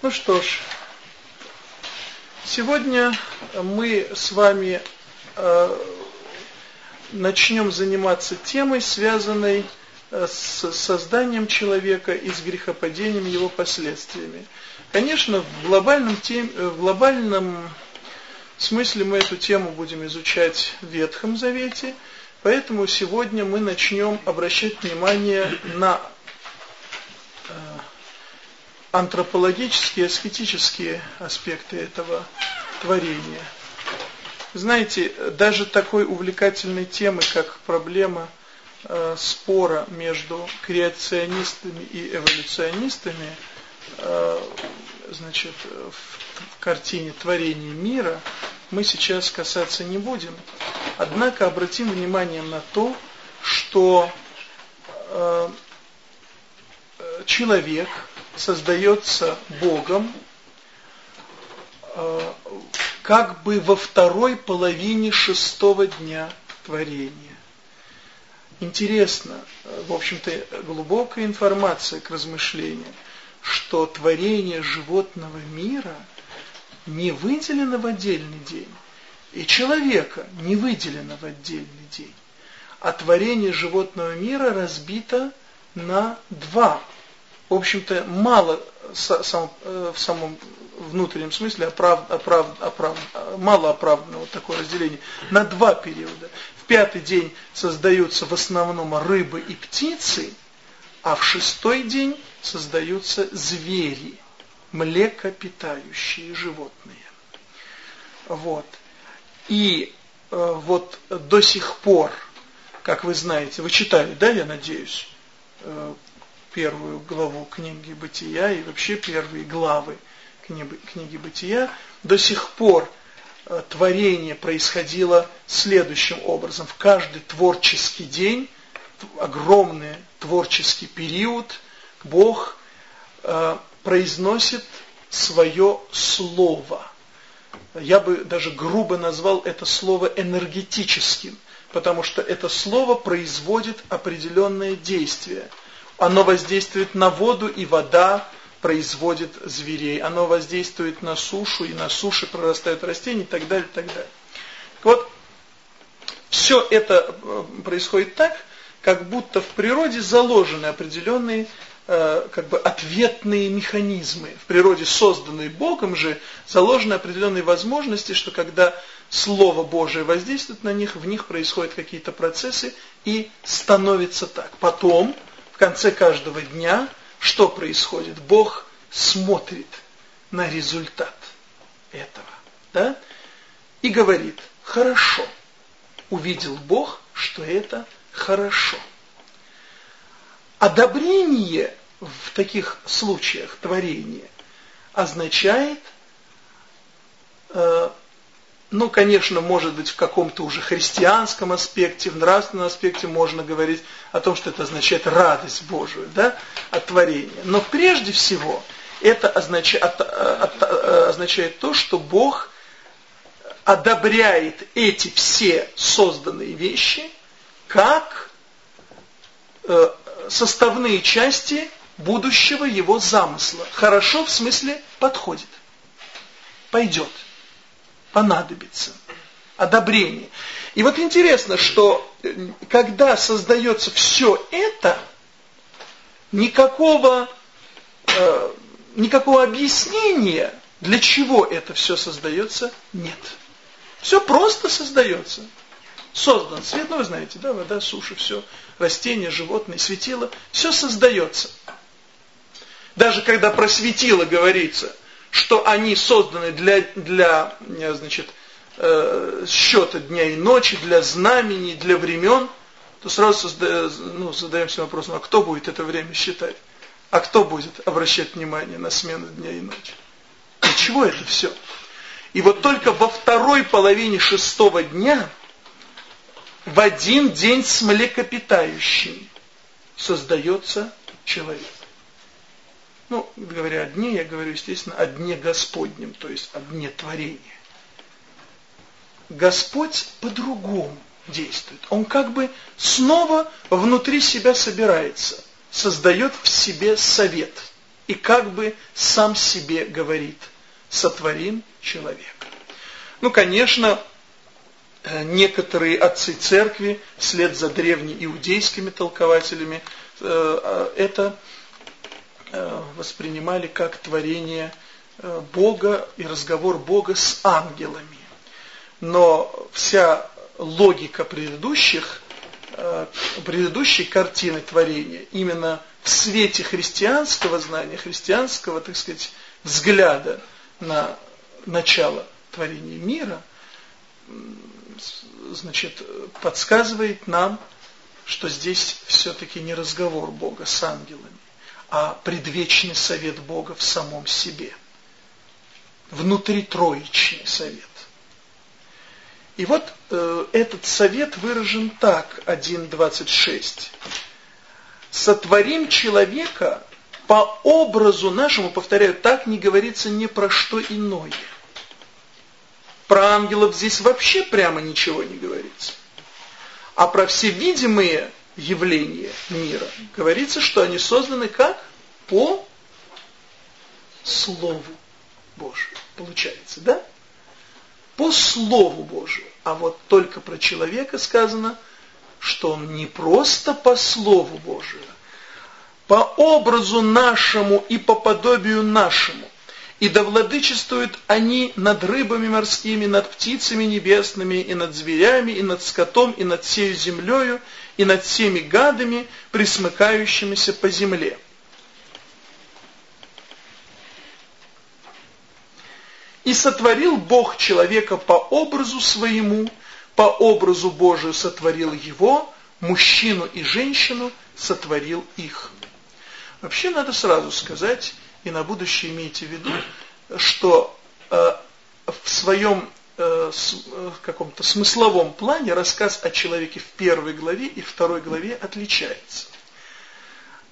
Ну что ж, сегодня мы с вами э, начнем заниматься темой, связанной э, с созданием человека и с грехопадением его последствиями. Конечно, в глобальном, тем, э, в глобальном смысле мы эту тему будем изучать в Ветхом Завете, поэтому сегодня мы начнем обращать внимание на антропологические, аскетические аспекты этого творения. Знаете, даже такой увлекательной темы, как проблема э, спора между креационистами и эволюционистами, э, значит, в, в картине творения мира, мы сейчас касаться не будем. Однако обратим внимание на то, что э, человек создается Богом э, как бы во второй половине шестого дня творения. Интересно, в общем-то, глубокая информация к размышлению, что творение животного мира не выделено в отдельный день, и человека не выделено в отдельный день, а творение животного мира разбито на два в общем-то, мало сам, э, в самом внутреннем смысле оправ, оправ, оправ, мало оправданного такое разделение на два периода. В пятый день создаются в основном рыбы и птицы, а в шестой день создаются звери, млекопитающие животные. Вот. И э, вот до сих пор, как вы знаете, вы читали, да, я надеюсь, э, первую главу книги Бытия и вообще первые главы книги, Бытия, до сих пор э, творение происходило следующим образом. В каждый творческий день, огромный творческий период, Бог э, произносит свое слово. Я бы даже грубо назвал это слово энергетическим, потому что это слово производит определенное действие – оно воздействует на воду, и вода производит зверей. Оно воздействует на сушу, и на суше прорастают растения, и так далее, и так далее. Вот все это э, происходит так, как будто в природе заложены определенные э, как бы ответные механизмы. В природе, созданные Богом же, заложены определенные возможности, что когда Слово Божие воздействует на них, в них происходят какие-то процессы и становится так. Потом в конце каждого дня что происходит? Бог смотрит на результат этого. Да? И говорит, хорошо. Увидел Бог, что это хорошо. Одобрение в таких случаях творения означает э, ну, конечно, может быть, в каком-то уже христианском аспекте, в нравственном аспекте можно говорить о том, что это означает радость Божию, да, от творения. Но прежде всего это означает, от, от, означает то, что Бог одобряет эти все созданные вещи как э, составные части будущего его замысла. Хорошо в смысле подходит, пойдет понадобится. Одобрение. И вот интересно, что э, когда создается все это, никакого, э, никакого объяснения, для чего это все создается, нет. Все просто создается. Создан свет, ну вы знаете, да, вода, суша, все, растения, животные, светило, все создается. Даже когда про светило говорится – что они созданы для, для э, значит, э, счета дня и ночи, для знамений, для времен, то сразу созда, ну, задаемся вопросом, а кто будет это время считать? А кто будет обращать внимание на смену дня и ночи? Для чего это все? И вот только во второй половине шестого дня, в один день с млекопитающими, создается человек. Ну, говоря о дне, я говорю, естественно, о дне Господнем, то есть о дне творения. Господь по-другому действует. Он как бы снова внутри себя собирается, создает в себе совет. и как бы сам себе говорит «сотворим человека». Ну, конечно, э, некоторые отцы церкви, вслед за древнеиудейскими толкователями, э, это воспринимали как творение Бога и разговор Бога с ангелами. Но вся логика предыдущих, э, предыдущей картины творения, именно в свете христианского знания, христианского, так сказать, взгляда на начало творения мира, значит, подсказывает нам, что здесь все-таки не разговор Бога с ангелами, а предвечный совет Бога в самом себе. Внутри троичный совет. И вот э, этот совет выражен так, 1.26. «Сотворим человека по образу нашему», повторяю, так не говорится ни про что иное. Про ангелов здесь вообще прямо ничего не говорится. А про все видимые явления мира говорится, что они созданы как? По Слову Божию. Получается, да? По Слову Божию. А вот только про человека сказано, что он не просто по Слову Божию, по образу нашему и по подобию нашему. И да владычествуют они над рыбами морскими, над птицами небесными, и над зверями, и над скотом, и над всей землею, и над всеми гадами, присмыкающимися по земле. И сотворил Бог человека по образу своему, по образу Божию сотворил его, мужчину и женщину сотворил их. Вообще надо сразу сказать, и на будущее имейте в виду, что э, в своем каком-то смысловом плане рассказ о человеке в первой главе и второй главе отличается.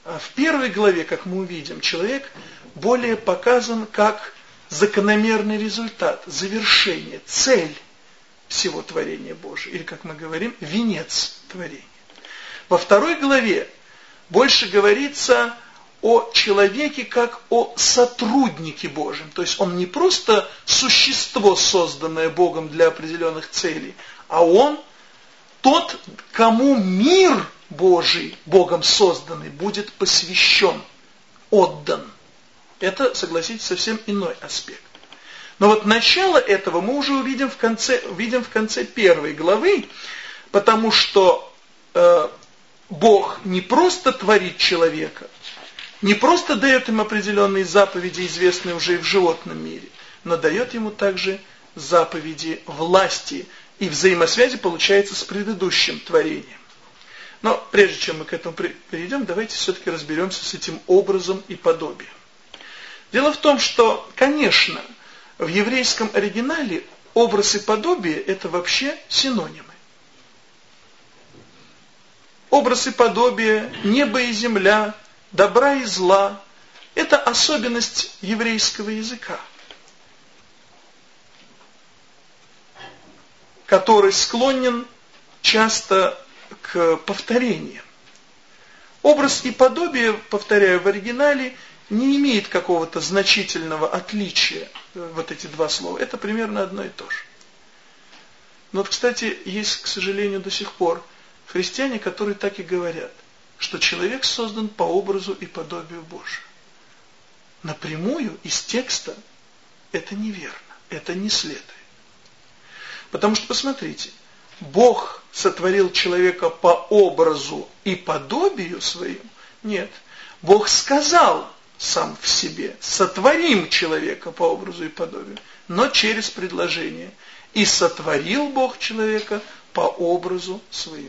А в первой главе, как мы увидим, человек более показан как закономерный результат, завершение, цель всего творения Божьего. Или, как мы говорим, венец творения. Во второй главе больше говорится о человеке как о сотруднике Божьем. То есть он не просто существо, созданное Богом для определенных целей, а он тот, кому мир Божий, Богом созданный, будет посвящен, отдан. Это, согласитесь, совсем иной аспект. Но вот начало этого мы уже увидим в конце, увидим в конце первой главы, потому что э, Бог не просто творит человека, не просто дает им определенные заповеди, известные уже и в животном мире, но дает ему также заповеди власти и взаимосвязи получается с предыдущим творением. Но прежде чем мы к этому перейдем, давайте все-таки разберемся с этим образом и подобием. Дело в том, что, конечно, в еврейском оригинале образ и подобие – это вообще синонимы. Образ и подобие, небо и земля, добра и зла – это особенность еврейского языка, который склонен часто к повторениям. Образ и подобие, повторяю, в оригинале не имеет какого-то значительного отличия, э, вот эти два слова. Это примерно одно и то же. Но вот, кстати, есть, к сожалению, до сих пор христиане, которые так и говорят, что человек создан по образу и подобию Божию. Напрямую из текста это неверно, это не следует. Потому что, посмотрите, Бог сотворил человека по образу и подобию своему? Нет. Бог сказал, сам в себе. Сотворим человека по образу и подобию, но через предложение. И сотворил Бог человека по образу своему.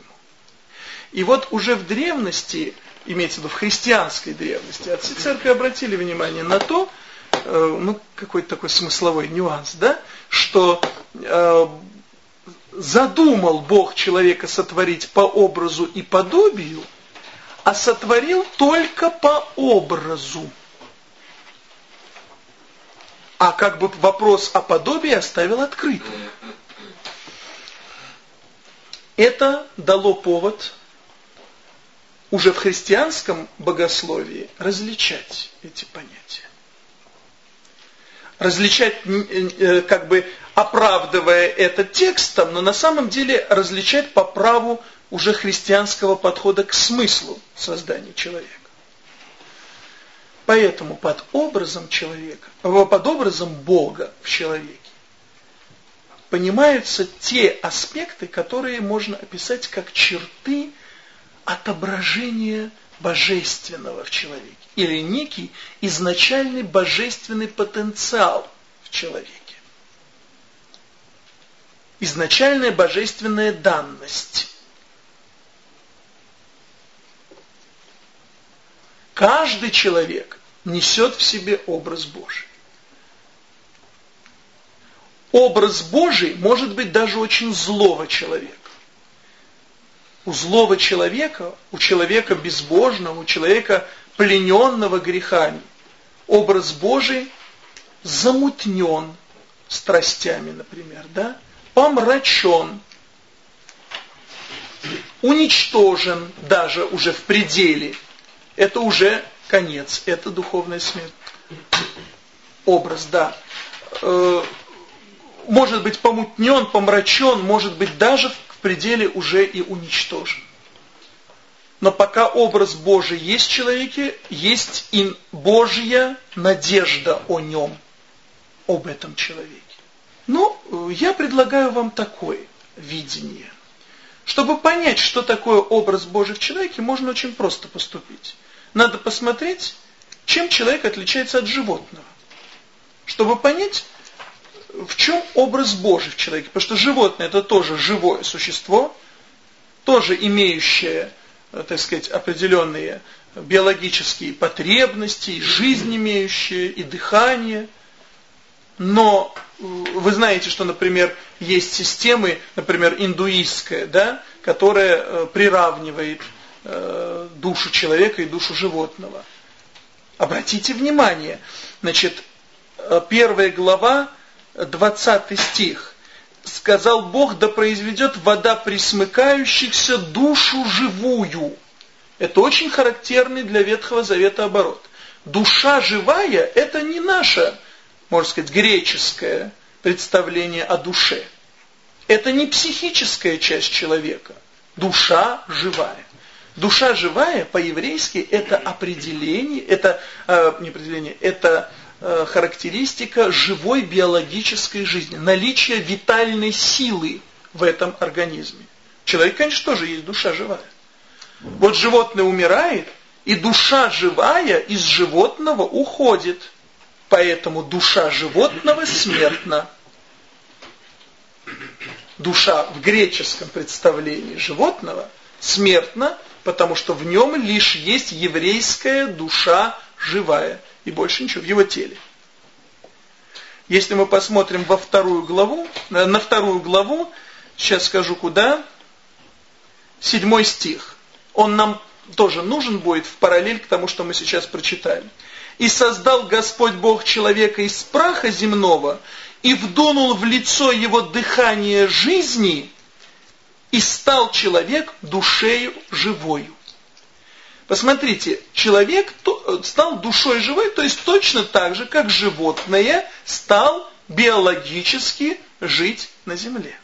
И вот уже в древности, имеется в виду в христианской древности, отцы церкви обратили внимание на то, э, ну, какой-то такой смысловой нюанс, да, что э, задумал Бог человека сотворить по образу и подобию, а сотворил только по образу. А как бы вопрос о подобии оставил открытым. Это дало повод уже в христианском богословии различать эти понятия. Различать, э, как бы оправдывая это текстом, но на самом деле различать по праву уже христианского подхода к смыслу создания человека. Поэтому под образом человека, под образом Бога в человеке понимаются те аспекты, которые можно описать как черты отображения божественного в человеке. Или некий изначальный божественный потенциал в человеке. Изначальная божественная данность. Каждый человек несет в себе образ Божий. Образ Божий может быть даже очень злого человека. У злого человека, у человека безбожного, у человека плененного грехами, образ Божий замутнен страстями, например, да? помрачен, уничтожен даже уже в пределе – это уже конец, это духовная смерть. Образ, да. Э, может быть помутнен, помрачен, может быть даже в пределе уже и уничтожен. Но пока образ Божий есть в человеке, есть и Божья надежда о нем, об этом человеке. Ну, я предлагаю вам такое видение. Чтобы понять, что такое образ Божий в человеке, можно очень просто поступить надо посмотреть, чем человек отличается от животного. Чтобы понять, в чем образ Божий в человеке. Потому что животное это тоже живое существо, тоже имеющее, э, так сказать, определенные биологические потребности, и жизнь имеющее, и дыхание. Но э, вы знаете, что, например, есть системы, например, индуистская, да, которая э, приравнивает душу человека и душу животного. Обратите внимание, значит, первая глава, 20 стих. Сказал Бог, да произведет вода присмыкающихся душу живую. Это очень характерный для Ветхого Завета оборот. Душа живая – это не наше, можно сказать, греческое представление о душе. Это не психическая часть человека. Душа живая. Душа живая по-еврейски это определение, это э, не определение, это характеристика живой биологической жизни, наличие витальной силы в этом организме. Человек, конечно, тоже есть душа живая. Вот животное умирает, и душа живая из животного уходит. Поэтому душа животного смертна. Душа в греческом представлении животного смертна, потому что в нем лишь есть еврейская душа живая, и больше ничего в его теле. Если мы посмотрим во вторую главу, э, на вторую главу, сейчас скажу куда, седьмой стих. Он нам тоже нужен будет в параллель к тому, что мы сейчас прочитали. «И создал Господь Бог человека из праха земного, и вдунул в лицо его дыхание жизни, и стал человек душею живою. Посмотрите, человек стал душой живой, то есть точно так же, как животное стал биологически жить на земле.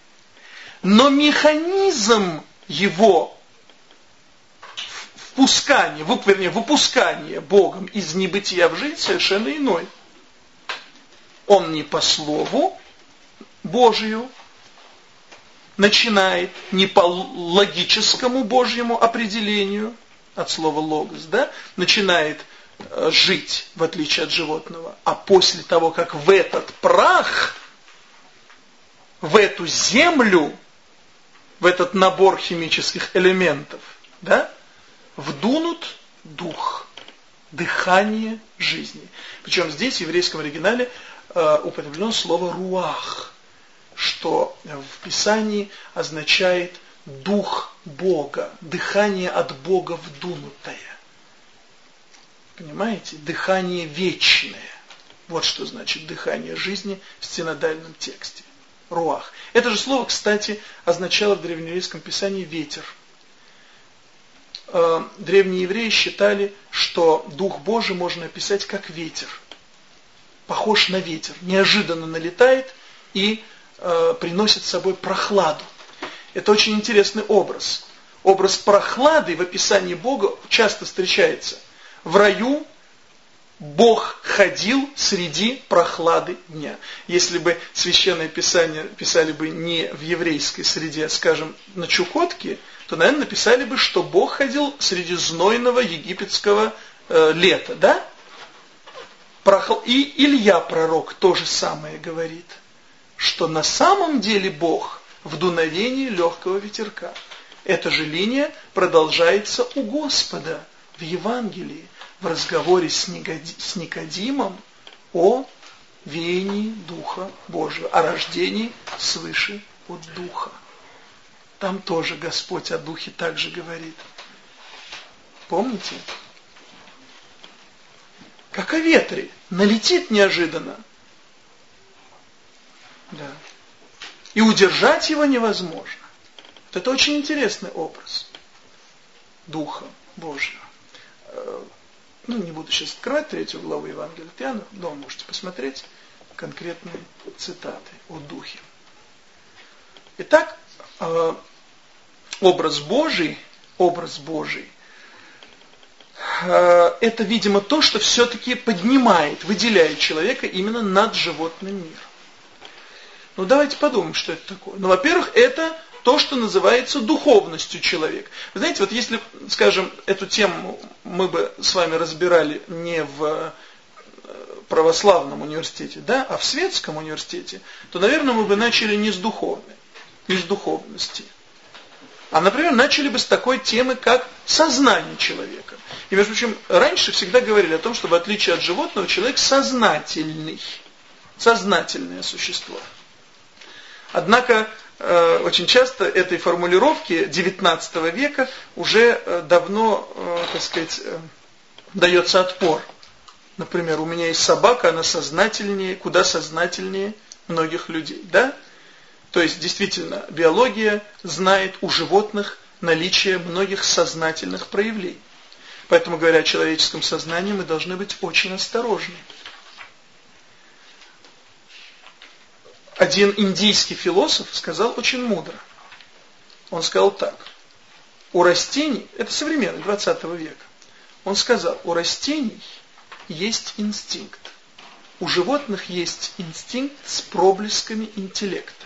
Но механизм его впускания, вернее, выпускания Богом из небытия в жизнь совершенно иной. Он не по слову Божию, начинает не по логическому Божьему определению, от слова логос, да, начинает э, жить, в отличие от животного, а после того, как в этот прах, в эту землю, в этот набор химических элементов, да, вдунут дух, дыхание жизни. Причем здесь в еврейском оригинале э, употреблено слово руах что в Писании означает дух Бога, дыхание от Бога вдунутое. Понимаете? Дыхание вечное. Вот что значит дыхание жизни в синодальном тексте. Руах. Это же слово, кстати, означало в древнееврейском писании ветер. э, древние евреи считали, что Дух Божий можно описать как ветер. Похож на ветер, неожиданно налетает и э, приносит с собой прохладу. Это очень интересный образ. Образ прохлады в описании Бога часто встречается. В раю Бог ходил среди прохлады дня. Если бы священное писание писали бы не в еврейской среде, скажем, на Чукотке, то, наверное, написали бы, что Бог ходил среди знойного египетского э, лета, да? И Илья пророк то же самое говорит, что на самом деле Бог в дуновении легкого ветерка. Эта же линия продолжается у Господа в Евангелии в разговоре с, Никодимом о веянии Духа Божьего, о рождении свыше от Духа. Там тоже Господь о Духе также говорит. Помните? Как о ветре. Налетит неожиданно. Да. И удержать его невозможно. Вот это очень интересный образ Духа Божьего. Э, ну, не буду сейчас открывать третью главу Евангелия от Иоанна, дома можете посмотреть конкретные цитаты о Духе. Итак, э, образ Божий, образ Божий, э, это, видимо, то, что все-таки поднимает, выделяет человека именно над животным миром. Ну, давайте подумаем, что это такое. Ну, во-первых, это то, что называется духовностью человека. Вы знаете, вот если, скажем, эту тему мы бы с вами разбирали не в э, православном университете, да, а в светском университете, то, наверное, мы бы начали не с духовной, не с духовности. А, например, начали бы с такой темы, как сознание человека. И, между прочим, раньше всегда говорили о том, что в отличие от животного, человек сознательный, сознательное существо. Однако Э, очень часто этой формулировки XIX века уже э, давно, э, так сказать, дается отпор. Например, у меня есть собака, она сознательнее, куда сознательнее многих людей, да? То есть, действительно, биология знает у животных наличие многих сознательных проявлений. Поэтому, говоря о человеческом сознании, мы должны быть очень осторожны. Один индийский философ сказал очень мудро. Он сказал так. У растений, это современный 20 века, он сказал, у растений есть инстинкт. У животных есть инстинкт с проблесками интеллекта.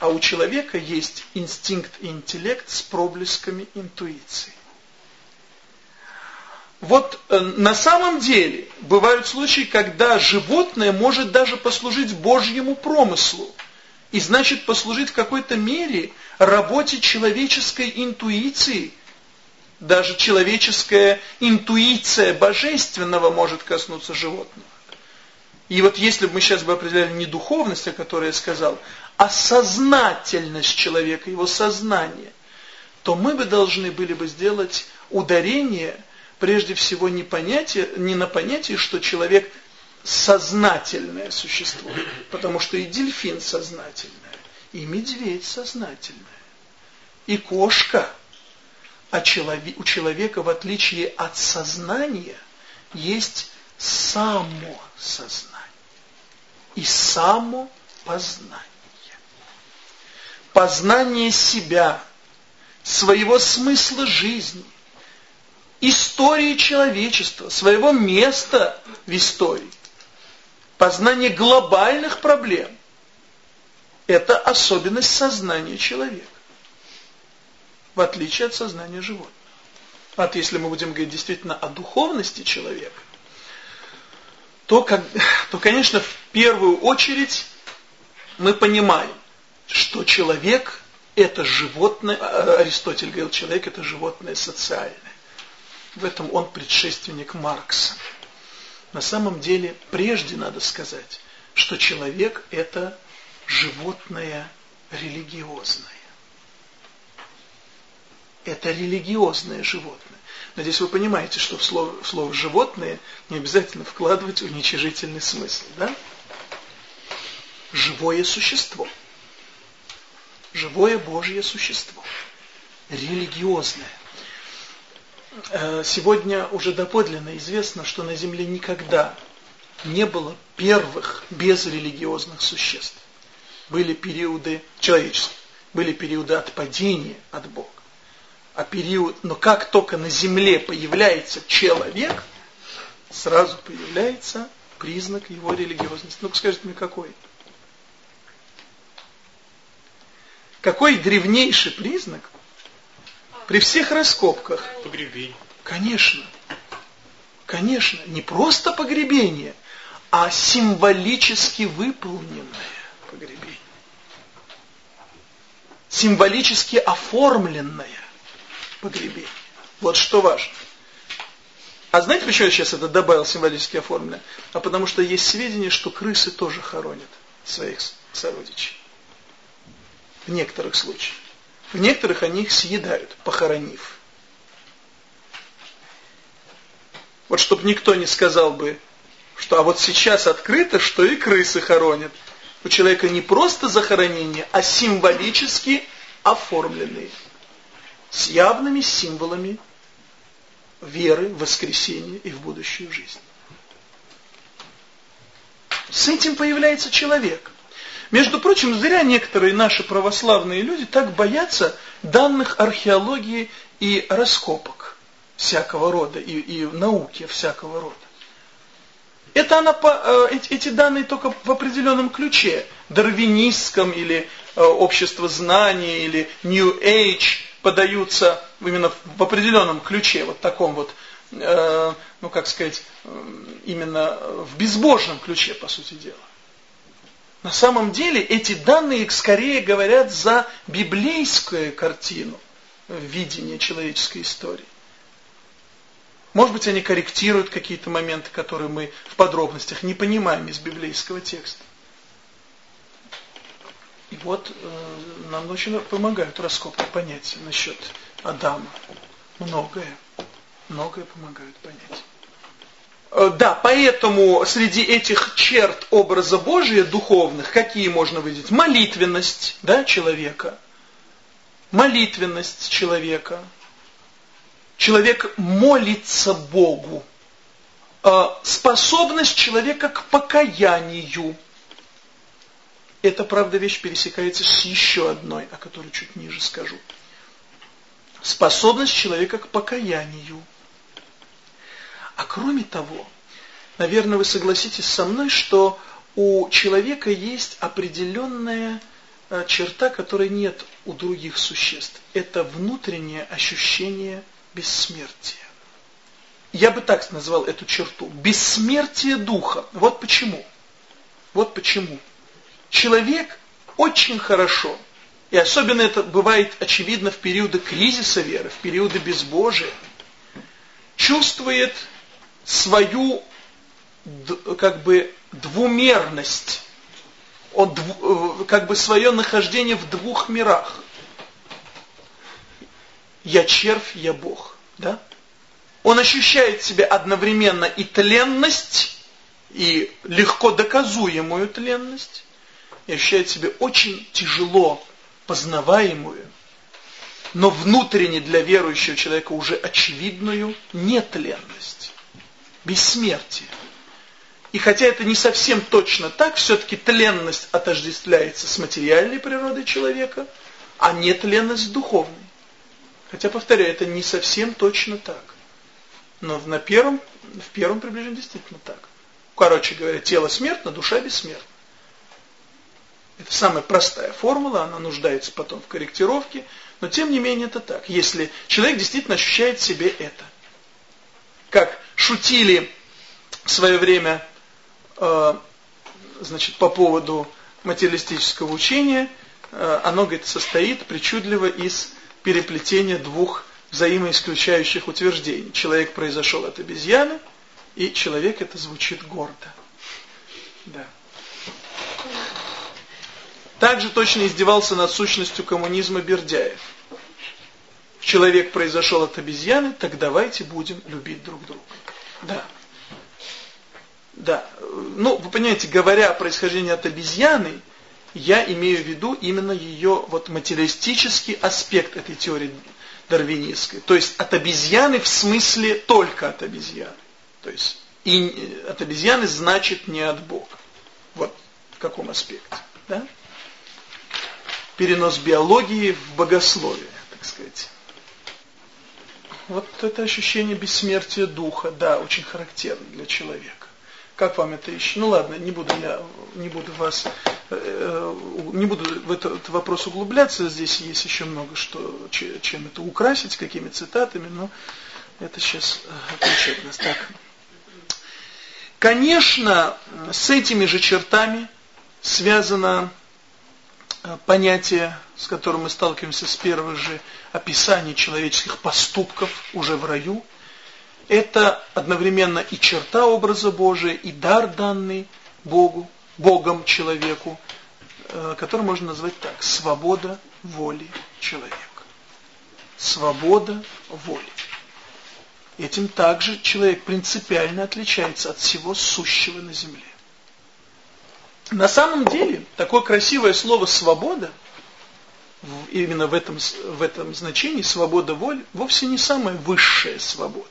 А у человека есть инстинкт и интеллект с проблесками интуиции. Вот э, на самом деле бывают случаи, когда животное может даже послужить Божьему промыслу. И значит послужить в какой-то мере работе человеческой интуиции. Даже человеческая интуиция божественного может коснуться животного. И вот если бы мы сейчас бы определяли не духовность, о которой я сказал, а сознательность человека, его сознание, то мы бы должны были бы сделать ударение – прежде всего не, понятие, не на понятие, что человек сознательное существо, потому что и дельфин сознательное, и медведь сознательное, и кошка. А у человека, в отличие от сознания, есть само сознание и само познание. Познание себя, своего смысла жизни, истории человечества, своего места в истории. Познание глобальных проблем – это особенность сознания человека, в отличие от сознания животного. Вот если мы будем говорить действительно о духовности человека, то, как, то, конечно, в первую очередь мы понимаем, что человек – это животное, Аристотель говорил, человек – это животное социальное. В этом он предшественник Маркса. На самом деле, прежде надо сказать, что человек – это животное религиозное. Это религиозное животное. Надеюсь, вы понимаете, что в слово, в слово «животное» не обязательно вкладывать уничижительный смысл. Да? Живое существо. Живое Божье существо. Религиозное. Э, сегодня уже доподлинно известно, что на Земле никогда не было первых безрелигиозных существ. Были периоды человеческие, были периоды отпадения от Бога. А период, но как только на Земле появляется человек, сразу появляется признак его религиозности. Ну-ка скажите мне, какой? Какой древнейший признак при всех раскопках? Погребение. Конечно. Конечно, не просто погребение, а символически выполненное погребение. Символически оформленное погребение. Вот что важно. А знаете, почему я сейчас это добавил символически оформленное? А потому что есть сведения, что крысы тоже хоронят своих сородичей. В некоторых случаях. В некоторых они их съедают, похоронив. Вот чтобы никто не сказал бы, что а вот сейчас открыто, что и крысы хоронят. У человека не просто захоронение, а символически оформленные. С явными символами веры в воскресение и в будущую жизнь. С этим появляется человек. Между прочим, зря некоторые наши православные люди так боятся данных археологии и раскопок всякого рода, и, и науки всякого рода. Это она, э, эти данные только в определенном ключе, дарвинистском или э, общество знаний, или New Age подаются именно в определенном ключе, вот таком вот, э, ну как сказать, именно в безбожном ключе, по сути дела. На самом деле эти данные скорее говорят за библейскую картину видения человеческой истории. Может быть, они корректируют какие-то моменты, которые мы в подробностях не понимаем из библейского текста. И вот э, нам очень помогают раскопки понять насчет Адама. Многое, многое помогают понять. Э, да, поэтому среди этих черт образа Божия духовных, какие можно выделить? Молитвенность да, человека. Молитвенность человека. Человек молится Богу. Э, способность человека к покаянию эта, правда, вещь пересекается с еще одной, о которой чуть ниже скажу. Способность человека к покаянию. А кроме того, наверное, вы согласитесь со мной, что у человека есть определенная э, черта, которой нет у других существ. Это внутреннее ощущение бессмертия. Я бы так назвал эту черту. Бессмертие духа. Вот почему. Вот почему человек очень хорошо, и особенно это бывает очевидно в периоды кризиса веры, в периоды безбожия, чувствует свою как бы двумерность, он, э, как бы свое нахождение в двух мирах. Я червь, я Бог. Да? Он ощущает в себе одновременно и тленность, и легко доказуемую тленность, и ощущает себе очень тяжело познаваемую, но внутренне для верующего человека уже очевидную нетленность, бессмертие. И хотя это не совсем точно так, все-таки тленность отождествляется с материальной природой человека, а нетленность с духовной. Хотя, повторяю, это не совсем точно так. Но на первом, в первом приближении действительно так. Короче говоря, тело смертно, душа бессмертна. Это самая простая формула, она нуждается потом в корректировке, но тем не менее это так. Если человек действительно ощущает в себе это. Как шутили в свое время э, значит, по поводу материалистического учения, э, оно, говорит, состоит причудливо из переплетения двух взаимоисключающих утверждений. Человек произошел от обезьяны, и человек это звучит гордо. Да. Также точно издевался над сущностью коммунизма Бердяев. Человек произошел от обезьяны, так давайте будем любить друг друга. Да. Да. Ну, вы понимаете, говоря о происхождении от обезьяны, я имею в виду именно ее вот материалистический аспект этой теории. дарвинистское. То есть от обезьяны в смысле только от обезьяны. То есть и от обезьяны значит не от Бога. Вот в каком аспекте. Да? Перенос биологии в богословие, так сказать. Вот это ощущение бессмертия духа, да, очень характерно для человека. Как вам это еще? Ну ладно, не буду я, не буду вас, э, не буду в этот вопрос углубляться. Здесь есть еще много что, чем это украсить, какими цитатами, но это сейчас э, отвлечет нас. Так. Конечно, с этими же чертами связано э, понятие, с которым мы сталкиваемся с первых же описаний человеческих поступков уже в раю – это одновременно и черта образа Божия, и дар данный Богу, Богом человеку, э, который можно назвать так, свобода воли человека. Свобода воли. Этим также человек принципиально отличается от всего сущего на земле. На самом деле, такое красивое слово «свобода», именно в этом, в этом значении, свобода воли, вовсе не самая высшая свобода.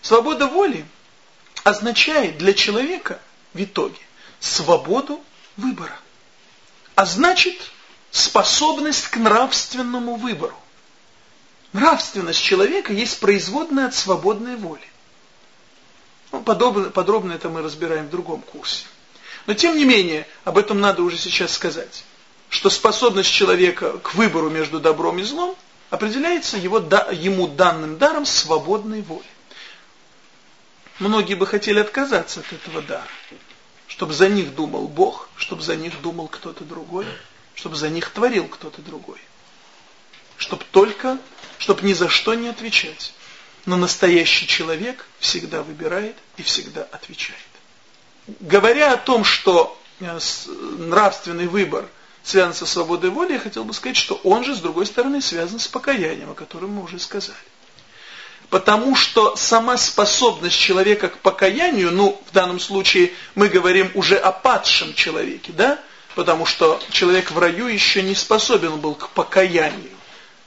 Свобода воли означает для человека в итоге свободу выбора. А значит, способность к нравственному выбору. Нравственность человека есть производная от свободной воли. Ну, подобно, подробно это мы разбираем в другом курсе. Но тем не менее, об этом надо уже сейчас сказать, что способность человека к выбору между добром и злом определяется его, ему данным даром свободной воли. Многие бы хотели отказаться от этого дара, чтобы за них думал Бог, чтобы за них думал кто-то другой, чтобы за них творил кто-то другой. Чтобы только, чтобы ни за что не отвечать. Но настоящий человек всегда выбирает и всегда отвечает. Говоря о том, что э, нравственный выбор связан со свободой воли, я хотел бы сказать, что он же, с другой стороны, связан с покаянием, о котором мы уже сказали. Потому что сама способность человека к покаянию, ну, в данном случае мы говорим уже о падшем человеке, да? Потому что человек в раю еще не способен был к покаянию.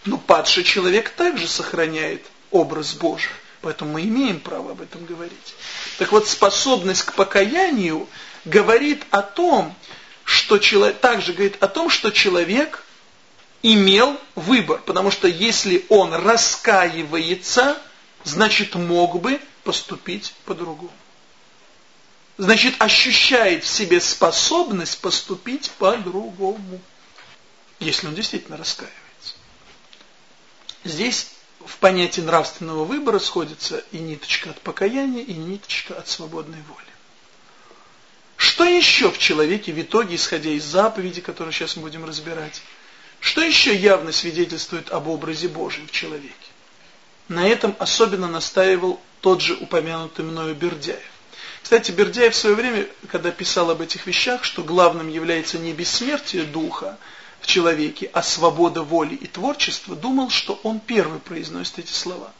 Но падший человек также сохраняет образ Божий. Поэтому мы имеем право об этом говорить. Так вот, способность к покаянию говорит о том, что человек, также говорит о том, что человек имел выбор. Потому что если он раскаивается, значит мог бы поступить по-другому. Значит ощущает в себе способность поступить по-другому, если он действительно раскаивается. Здесь в понятии нравственного выбора сходится и ниточка от покаяния, и ниточка от свободной воли. Что еще в человеке в итоге, исходя из заповеди, которую сейчас мы будем разбирать, что еще явно свидетельствует об образе Божьем в человеке? На этом особенно настаивал тот же упомянутый мною Бердяев. Кстати, Бердяев в свое время, когда писал об этих вещах, что главным является не бессмертие духа в человеке, а свобода воли и творчества, думал, что он первый произносит эти слова.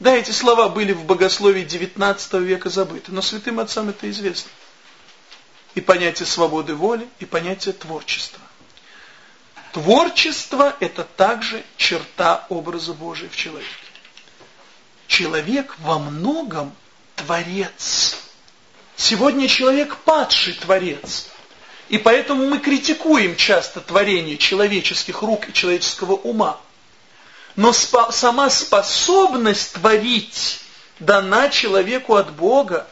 Да, эти слова были в богословии XIX века забыты, но святым отцам это известно. И понятие свободы воли, и понятие творчества. Творчество – это также черта образа Божия в человеке человек во многом творец. Сегодня человек падший творец. И поэтому мы критикуем часто творение человеческих рук и человеческого ума. Но спа сама способность творить дана человеку от Бога,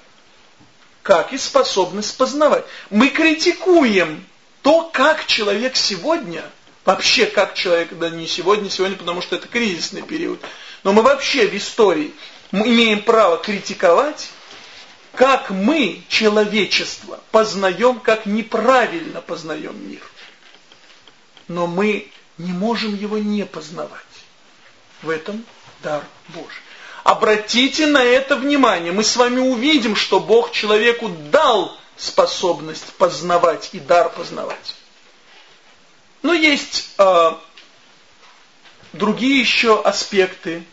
как и способность познавать. Мы критикуем то, как человек сегодня, вообще как человек, да не сегодня, сегодня, потому что это кризисный период, но мы вообще в истории мы имеем право критиковать, как мы, человечество, познаем, как неправильно познаем мир. Но мы не можем его не познавать. В этом дар Божий. Обратите на это внимание. Мы с вами увидим, что Бог человеку дал способность познавать и дар познавать. Но есть э, другие еще аспекты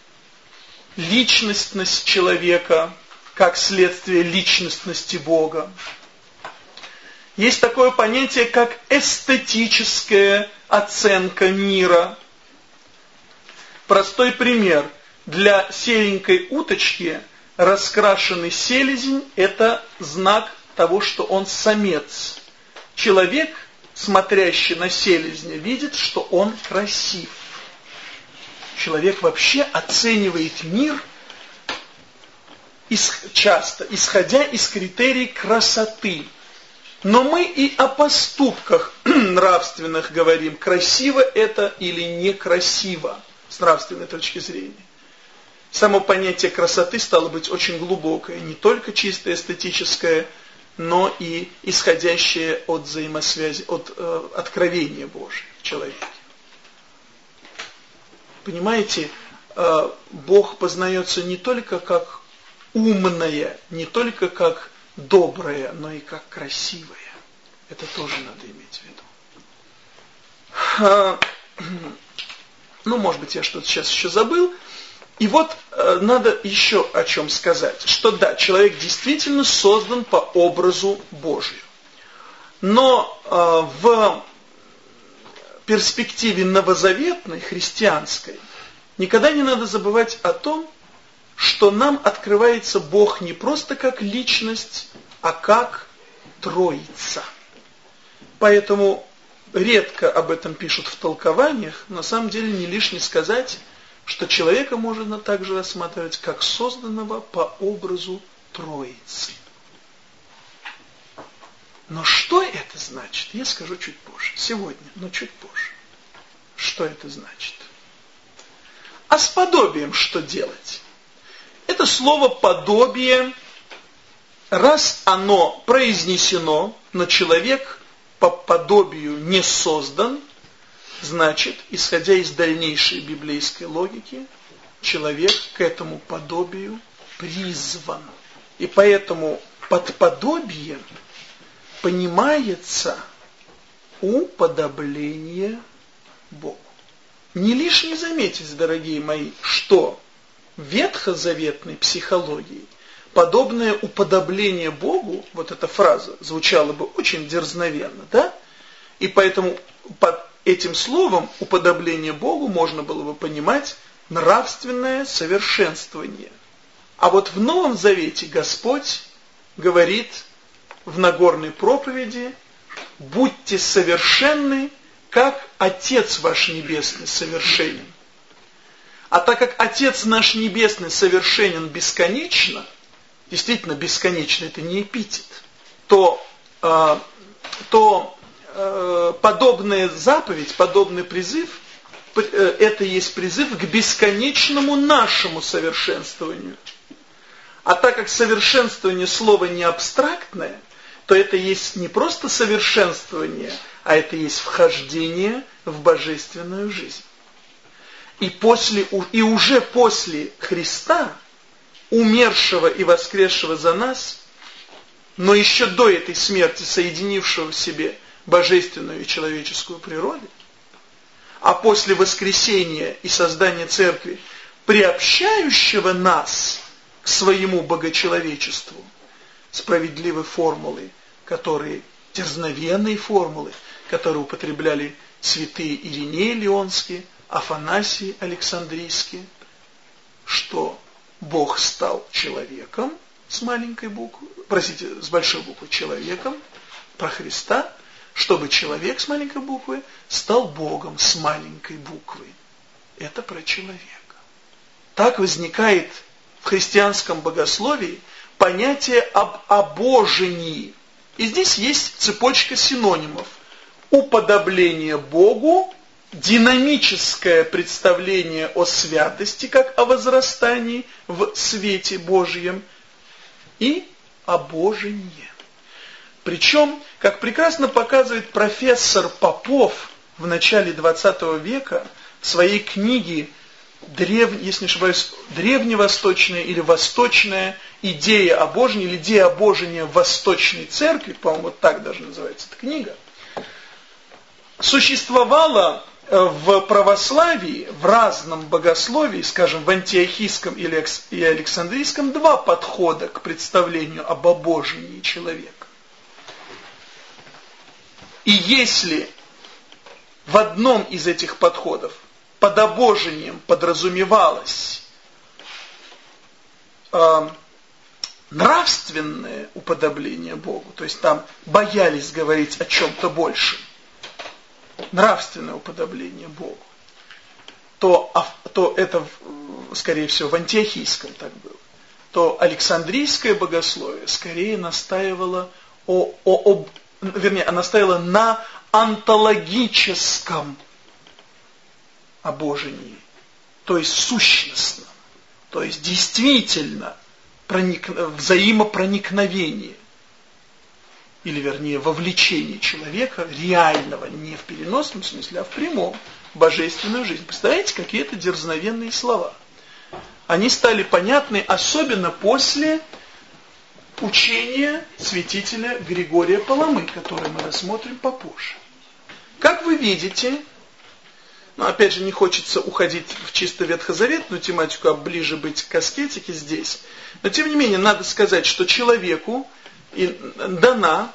личностность человека как следствие личностности Бога. Есть такое понятие, как эстетическая оценка мира. Простой пример. Для серенькой уточки раскрашенный селезень – это знак того, что он самец. Человек, смотрящий на селезня, видит, что он красив. Человек вообще оценивает мир часто, исходя из критерий красоты. Но мы и о поступках нравственных говорим, красиво это или некрасиво с нравственной точки зрения. Само понятие красоты стало быть очень глубокое, не только чисто эстетическое, но и исходящее от взаимосвязи, от э, откровения Божия в человеке. Понимаете, э, Бог познается не только как умное, не только как доброе, но и как красивое. Это тоже надо иметь в виду. Ну, может быть, я что-то сейчас еще забыл. И вот э, надо еще о чем сказать, что да, человек действительно создан по образу Божию. Но э, в перспективе новозаветной, христианской, никогда не надо забывать о том, что нам открывается Бог не просто как личность, а как Троица. Поэтому редко об этом пишут в толкованиях, на самом деле не лишне сказать, что человека можно также рассматривать как созданного по образу Троицы. Но что это значит, я скажу чуть позже. Сегодня, но чуть позже. Что это значит? А с подобием что делать? Это слово «подобие», раз оно произнесено, но человек по подобию не создан, значит, исходя из дальнейшей библейской логики, человек к этому подобию призван. И поэтому под подобием понимается уподобление Богу. Не лишне заметить, дорогие мои, что ветхозаветной психологии подобное уподобление Богу, вот эта фраза звучала бы очень дерзновенно, да? И поэтому под этим словом уподобление Богу можно было бы понимать нравственное совершенствование. А вот в Новом Завете Господь говорит в Нагорной проповеди, будьте совершенны, как Отец ваш Небесный совершенен. А так как Отец наш Небесный совершенен бесконечно, действительно бесконечно, это не эпитет, то, э, то подобная заповедь, подобный призыв, э, это есть призыв к бесконечному нашему совершенствованию. А так как совершенствование слова не абстрактное, то это есть не просто совершенствование, а это есть вхождение в божественную жизнь. И, после, и уже после Христа, умершего и воскресшего за нас, но еще до этой смерти соединившего в себе божественную и человеческую природу, а после воскресения и создания церкви, приобщающего нас к своему богочеловечеству, справедливой формулы, которые, дерзновенные формулы, которые употребляли святые Иринеи Леонские, Афанасий Александрийский, что Бог стал человеком с маленькой буквы, простите, с большой буквы человеком, про Христа, чтобы человек с маленькой буквы стал Богом с маленькой буквы. Это про человека. Так возникает в христианском богословии понятие об обожении. И здесь есть цепочка синонимов. Уподобление Богу динамическое представление о святости, как о возрастании в свете Божьем, и обожение. Причем, как прекрасно показывает профессор Попов в начале 20 века в своей книге древ, если не ошибаюсь, древневосточная или восточная идея обожения, или идея обожения Восточной Церкви, по-моему, вот так даже называется эта книга, существовала в православии, в разном богословии, скажем, в антиохийском или александрийском, два подхода к представлению об обожении человека. И если в одном из этих подходов под обожением подразумевалось э, нравственное уподобление Богу, то есть там боялись говорить о чем-то большем, нравственное уподобление Богу, то, то это, скорее всего, в антиохийском так было, то Александрийское богословие скорее настаивало о, о, об, вернее, настаивало на онтологическом обожении, то есть сущностном, то есть действительно проник... взаимопроникновение, или вернее вовлечение человека, реального, не в переносном смысле, а в прямом, божественную жизнь. Представляете, какие это дерзновенные слова. Они стали понятны особенно после учения святителя Григория Паламы, которое мы рассмотрим попозже. Как вы видите, но опять же не хочется уходить в чисто ветхозаветную тематику, а ближе быть к аскетике здесь. Но тем не менее надо сказать, что человеку дана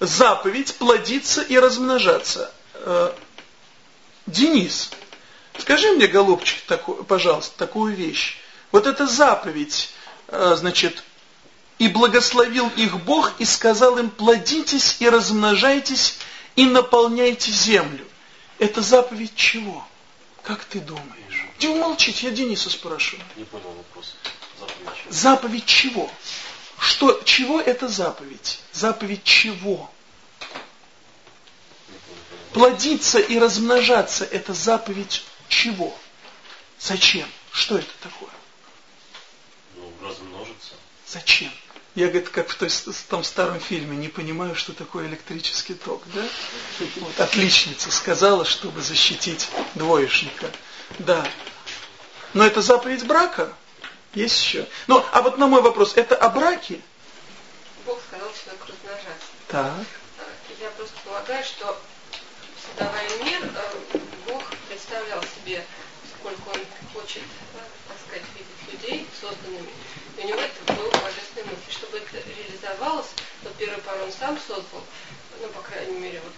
заповедь плодиться и размножаться. Э, Денис, скажи мне, голубчик, такой, пожалуйста, такую вещь. Вот эта заповедь, э, значит, и благословил их Бог и сказал им, плодитесь и размножайтесь и наполняйте землю. Это заповедь чего? Как ты думаешь? Ты умолчите, я Дениса спрашиваю. Не понял вопрос. Заповедь чего? Заповедь чего? Что, чего это заповедь? Заповедь чего? Плодиться и размножаться – это заповедь чего? Зачем? Что это такое? Ну, размножиться. Зачем? Я, говорит, как в, той, в том старом фильме, не понимаю, что такое электрический ток, да? Вот, отличница сказала, чтобы защитить двоечника. Да. Но это заповедь брака? Есть еще? Ну, а вот на мой вопрос, это о браке? Бог сказал человеку размножаться. Так. Я просто полагаю, что создавая мир, э, Бог представлял себе, сколько он хочет, э, так сказать, видеть людей созданными. И у него это. Чтобы это реализовалось, вот первый пар он сам создал, ну, по крайней мере, вот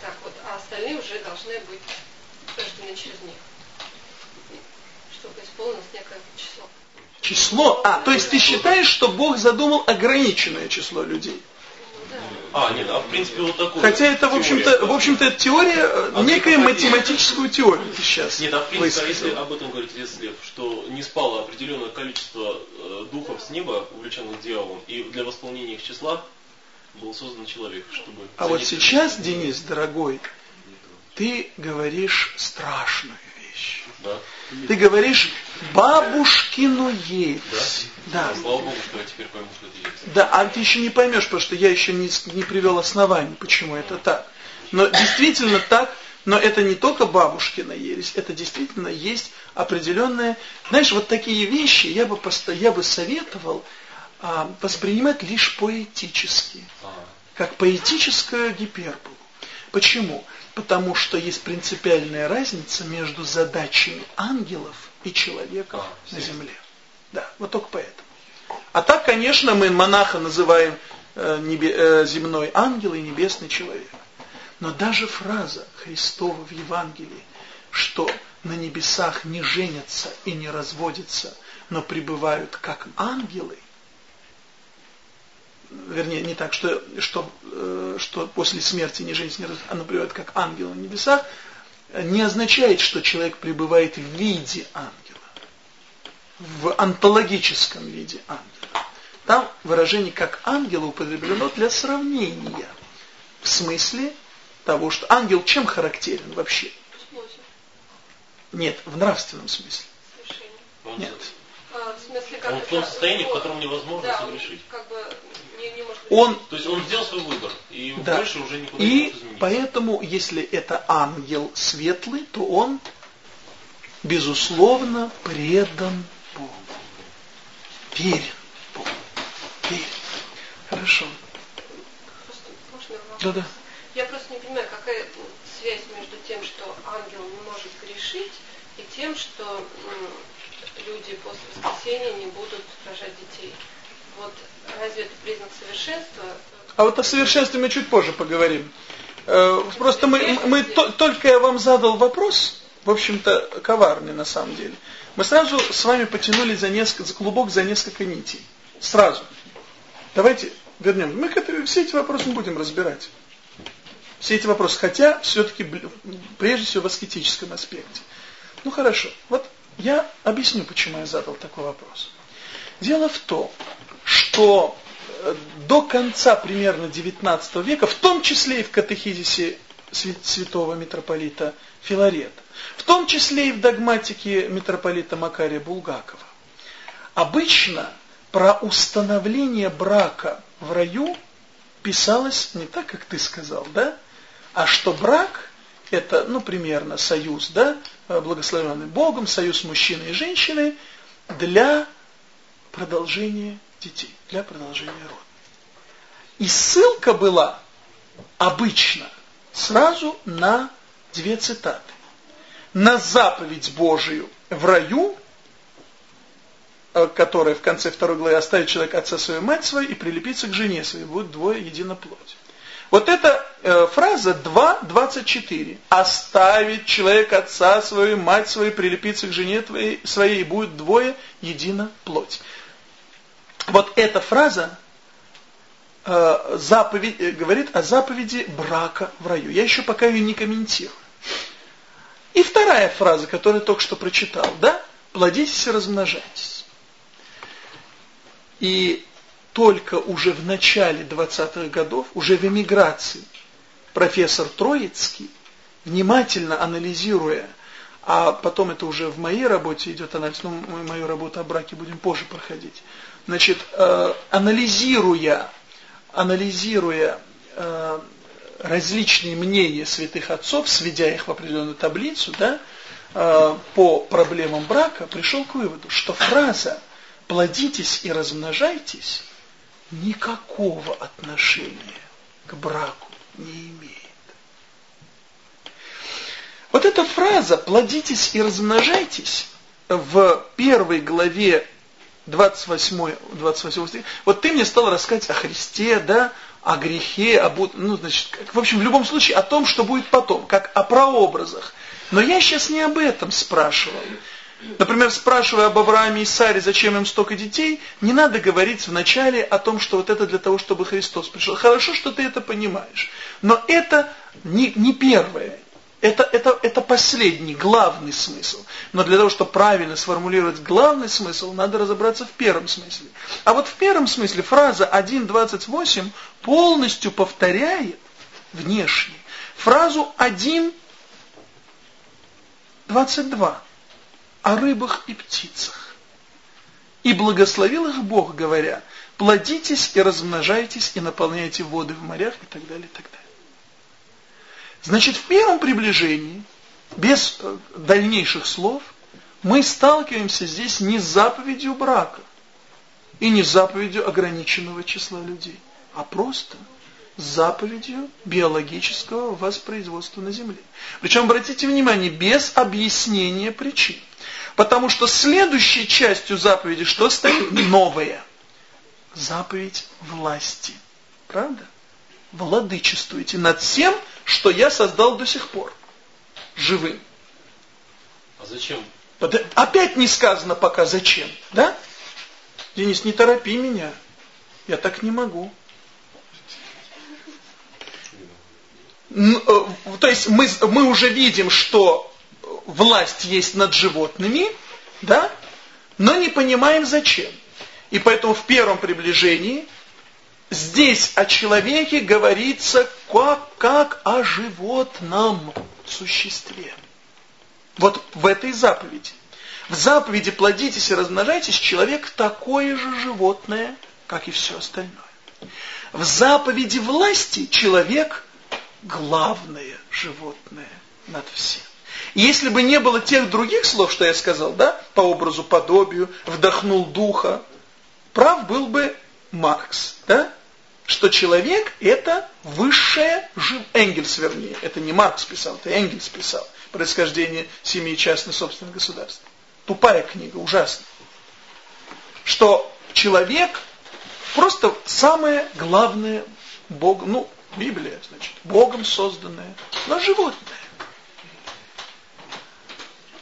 так вот, а остальные уже должны быть рождены через них. Чтобы исполнилось некое число. Число? А, то есть ты считаешь, что Бог задумал ограниченное число людей? А, нет, а в принципе вот такое. Хотя это, в общем-то, в общем-то, это теория, а некая математическую теорию сейчас Нет, а в принципе, если об этом говорить если что не спало определенное количество э, духов с неба, увлеченных дьяволом, и для восполнения их числа был создан человек, чтобы... А вот сейчас, Денис, дорогой, ты говоришь страшную вещь. Да. Ты говоришь бабушкину есть. Да. да. Слава Богу, что я теперь пойму, что это есть. Да, а ты еще не поймешь, потому что я еще не, не привел оснований, почему это так. Но действительно так, но это не только бабушкина ересь, это действительно есть определенная... Знаешь, вот такие вещи я бы, поста, я бы советовал а, воспринимать лишь поэтически. А. Как поэтическую гиперболу. Почему? Потому что есть принципиальная разница между задачами ангелов и человека а, на земле. Да, вот только поэтому. А так, конечно, мы монаха называем э, небе, э, земной ангел и небесный человек. Но даже фраза Христова в Евангелии, что на небесах не женятся и не разводятся, но пребывают как ангелы, вернее, не так, что, что, э, что после смерти не женится, не разводится, а пребывает как ангел на небесах, не означает, что человек пребывает в виде ангела в онтологическом виде ангела. Там выражение как ангел употреблено для сравнения. В смысле того, что ангел чем характерен вообще? Нет, в нравственном смысле. Нет. А, в смысле, как он в том состоянии, в котором невозможно да, согрешить. Как бы он, То есть он сделал свой выбор, и да. больше уже никуда и не может изменить. поэтому, если это ангел светлый, то он, безусловно, предан Богу. Верен Богу. Верен. Хорошо. Да, да. Я просто не понимаю, какая связь между тем, что ангел не может грешить, и тем, что люди после воскресения не будут рожать детей. Вот разве это признак совершенства? А вот о совершенстве мы чуть позже поговорим. Э, просто мы, мы только я вам задал вопрос, в общем-то, коварный на самом деле. Мы сразу с вами потянули за, несколько, за клубок за несколько нитей. Сразу. Давайте вернем. Мы все эти вопросы будем разбирать. Все эти вопросы, хотя все-таки прежде всего в аскетическом аспекте. Ну хорошо, вот я объясню, почему я задал такой вопрос. Дело в том, что э, до конца примерно XIX века, в том числе и в катехизисе святого митрополита Филарета, в том числе и в догматике митрополита Макария Булгакова, обычно про установление брака в раю писалось не так, как ты сказал, да? А что брак это, ну, примерно союз, да, благословенный Богом, союз мужчины и женщины для продолжения детей, для продолжения рода. И ссылка была обычно сразу на две цитаты. На заповедь Божию в раю Э, которая в конце второй главы оставит человек отца свою мать свою и прилепится к жене своей, будет двое едино плоть. Вот эта э, фраза 2.24. Оставит человек отца свою, мать свою, прилепиться к жене твоей, своей, и будет двое едино плоть. Вот эта фраза э, заповедь, э, говорит о заповеди брака в раю. Я еще пока ее не комментирую. И вторая фраза, которую я только что прочитал, да? Плодитесь и размножайтесь. И только уже в начале 20-х годов, уже в эмиграции, профессор Троицкий, внимательно анализируя, а потом это уже в моей работе идет анализ, ну, мою работу о браке будем позже проходить, значит, э, анализируя, анализируя э, различные мнения святых отцов, сведя их в определенную таблицу, да, э, по проблемам брака, пришел к выводу, что фраза плодитесь и размножайтесь, никакого отношения к браку не имеет. Вот эта фраза «плодитесь и размножайтесь» в первой главе 28, 28 стих, вот ты мне стал рассказать о Христе, да, о грехе, об, ну, значит, в общем, в любом случае о том, что будет потом, как о прообразах. Но я сейчас не об этом спрашивал. Например, спрашивая об Аврааме и Саре, зачем им столько детей, не надо говорить вначале о том, что вот это для того, чтобы Христос пришел. Хорошо, что ты это понимаешь. Но это не, не первое. Это, это, это последний, главный смысл. Но для того, чтобы правильно сформулировать главный смысл, надо разобраться в первом смысле. А вот в первом смысле фраза 1.28 полностью повторяет внешне фразу 1.22 о рыбах и птицах. И благословил их Бог, говоря, плодитесь и размножайтесь, и наполняйте воды в морях, и так далее, и так далее. Значит, в первом приближении, без э, дальнейших слов, мы сталкиваемся здесь не с заповедью брака и не с заповедью ограниченного числа людей, а просто с заповедью биологического воспроизводства на Земле. Причем, обратите внимание, без объяснения причин. Потому что следующей частью заповеди что стоит? Новое. Заповедь власти. Правда? Владычествуйте над всем, что я создал до сих пор. Живым. А зачем? Опять не сказано пока зачем. Да? Денис, не торопи меня. Я так не могу. Э, то есть мы, мы уже видим, что власть есть над животными, да, но не понимаем зачем. И поэтому в первом приближении здесь о человеке говорится как, как о животном существе. Вот в этой заповеди. В заповеди плодитесь и размножайтесь, человек такое же животное, как и все остальное. В заповеди власти человек главное животное над всем. Если бы не было тех других слов, что я сказал, да, по образу, подобию, вдохнул духа, прав был бы Маркс, да, что человек это высшее, жив... Энгельс вернее, это не Маркс писал, это Энгельс писал, происхождение семьи частной собственных государств. Тупая книга, ужасная. Что человек просто самое главное Бог, ну, Библия, значит, Богом созданное, но животное.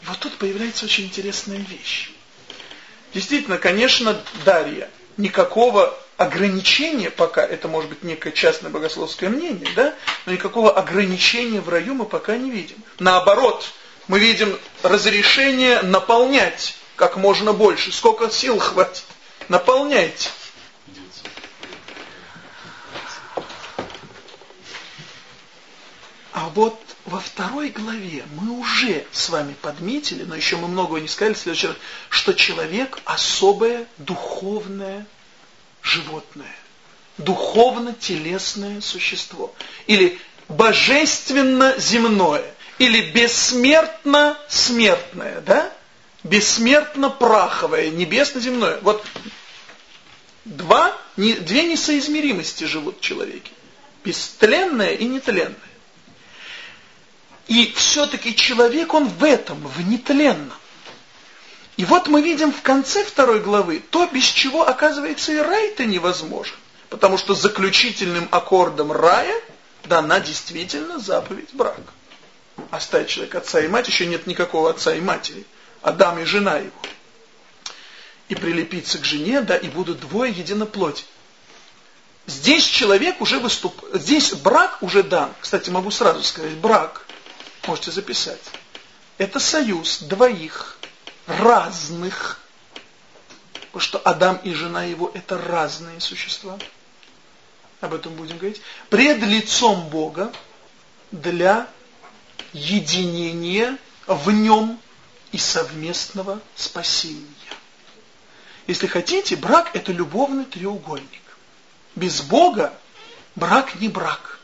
вот тут появляется очень интересная вещь. Действительно, конечно, Дарья, никакого ограничения пока, это может быть некое частное богословское мнение, да, но никакого ограничения в раю мы пока не видим. Наоборот, мы видим разрешение наполнять как можно больше, сколько сил хватит. Наполняйте. А вот во второй главе мы уже с вами подметили, но еще мы многого не сказали, следующий раз, что человек особое духовное животное, духовно-телесное существо, или божественно-земное, или бессмертно-смертное, да? Бессмертно-праховое, небесно-земное. Вот два, две несоизмеримости живут в человеке. Бестленное и нетленное. И все-таки человек, он в этом, в нетленном. И вот мы видим в конце второй главы то, без чего, оказывается, и рай-то невозможен. Потому что заключительным аккордом рая дана действительно заповедь брака. Оставить человека отца и мать, еще нет никакого отца и матери. Адам и жена его. И прилепиться к жене, да, и будут двое единоплоти. Здесь человек уже выступает, здесь брак уже дан. Кстати, могу сразу сказать, брак – можете записать. Это союз двоих разных, потому что Адам и жена его это разные существа. Об этом будем говорить. Пред лицом Бога для единения в нем и совместного спасения. Если хотите, брак это любовный треугольник. Без Бога брак не брак.